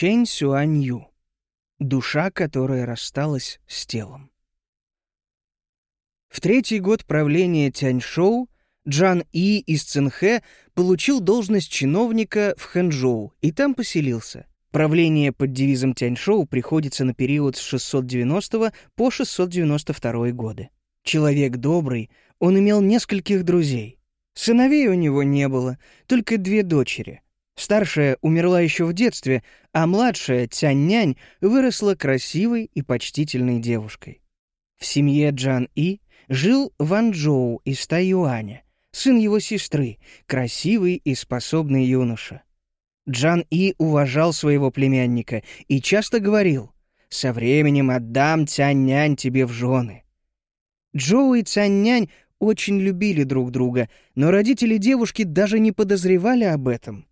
Чэнь Сюанью. Душа, которая рассталась с телом. В третий год правления Тяньшоу Джан И из Цинхэ получил должность чиновника в Хэнчжоу и там поселился. Правление под девизом Тяньшоу приходится на период с 690 по 692 годы. Человек добрый, он имел нескольких друзей. Сыновей у него не было, только две дочери. Старшая умерла еще в детстве, а младшая, Тянь-нянь, выросла красивой и почтительной девушкой. В семье Джан И жил Ван Джоу из Тайюаня, сын его сестры, красивый и способный юноша. Джан И уважал своего племянника и часто говорил «Со временем отдам Тянь-нянь тебе в жены». Джоу и Цянь-нянь очень любили друг друга, но родители девушки даже не подозревали об этом.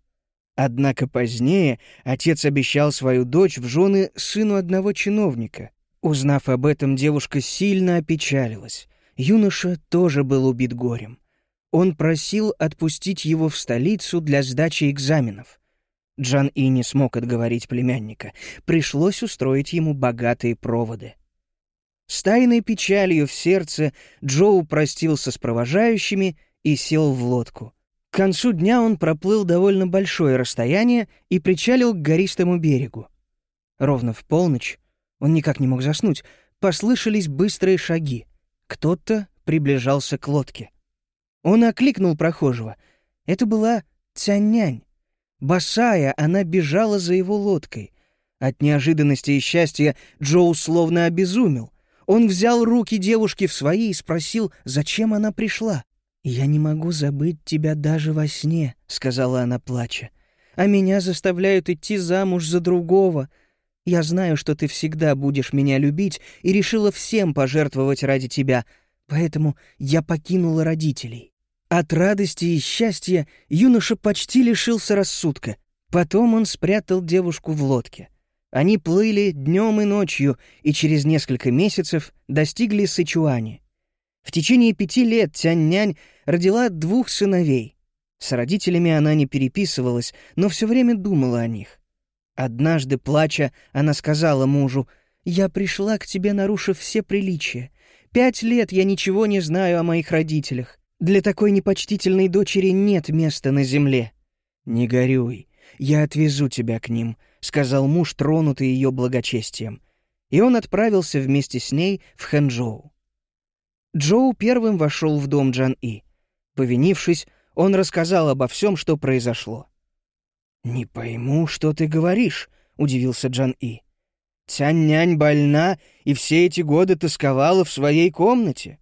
Однако позднее отец обещал свою дочь в жены сыну одного чиновника. Узнав об этом, девушка сильно опечалилась. Юноша тоже был убит горем. Он просил отпустить его в столицу для сдачи экзаменов. Джан И не смог отговорить племянника. Пришлось устроить ему богатые проводы. С тайной печалью в сердце Джоу простился с провожающими и сел в лодку. Концу дня он проплыл довольно большое расстояние и причалил к гористому берегу. Ровно в полночь, он никак не мог заснуть, послышались быстрые шаги. Кто-то приближался к лодке. Он окликнул прохожего. Это была Цяннянь. Босая, она бежала за его лодкой. От неожиданности и счастья Джоу словно обезумел. Он взял руки девушки в свои и спросил, зачем она пришла. «Я не могу забыть тебя даже во сне», — сказала она, плача. «А меня заставляют идти замуж за другого. Я знаю, что ты всегда будешь меня любить и решила всем пожертвовать ради тебя, поэтому я покинула родителей». От радости и счастья юноша почти лишился рассудка. Потом он спрятал девушку в лодке. Они плыли днем и ночью и через несколько месяцев достигли Сычуани. В течение пяти лет Тянь-нянь родила двух сыновей. С родителями она не переписывалась, но все время думала о них. Однажды, плача, она сказала мужу, «Я пришла к тебе, нарушив все приличия. Пять лет я ничего не знаю о моих родителях. Для такой непочтительной дочери нет места на земле. Не горюй, я отвезу тебя к ним», — сказал муж, тронутый ее благочестием. И он отправился вместе с ней в Хэнчжоу. Джоу первым вошел в дом Джан И. Повинившись, он рассказал обо всем, что произошло. «Не пойму, что ты говоришь», — удивился Джан И. «Тянь-нянь больна и все эти годы тосковала в своей комнате.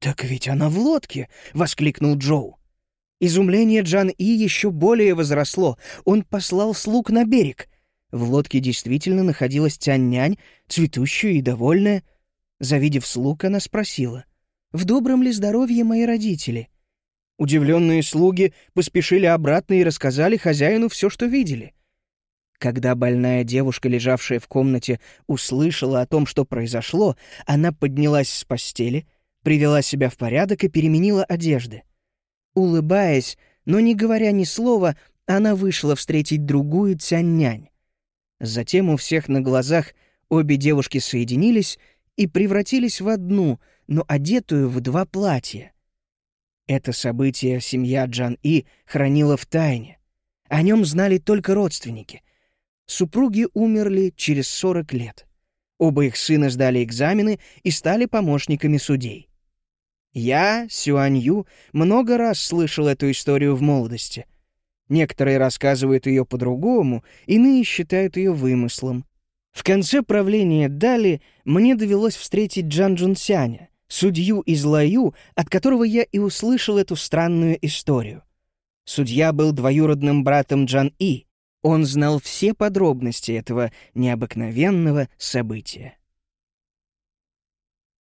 «Так ведь она в лодке!» — воскликнул Джоу. Изумление Джан И еще более возросло. Он послал слуг на берег. В лодке действительно находилась Тянь-нянь, цветущая и довольная. Завидев слуг, она спросила, «В добром ли здоровье мои родители?» Удивленные слуги поспешили обратно и рассказали хозяину все, что видели. Когда больная девушка, лежавшая в комнате, услышала о том, что произошло, она поднялась с постели — привела себя в порядок и переменила одежды. Улыбаясь, но не говоря ни слова, она вышла встретить другую Цянь-нянь. Затем у всех на глазах обе девушки соединились и превратились в одну, но одетую в два платья. Это событие семья Джан-И хранила в тайне. О нем знали только родственники. Супруги умерли через 40 лет. Оба их сына сдали экзамены и стали помощниками судей. Я, Сюанью, много раз слышал эту историю в молодости. Некоторые рассказывают ее по-другому, иные считают ее вымыслом. В конце правления Дали мне довелось встретить Джан Джунсяня, судью из Лаю, от которого я и услышал эту странную историю. Судья был двоюродным братом Джан И. Он знал все подробности этого необыкновенного события.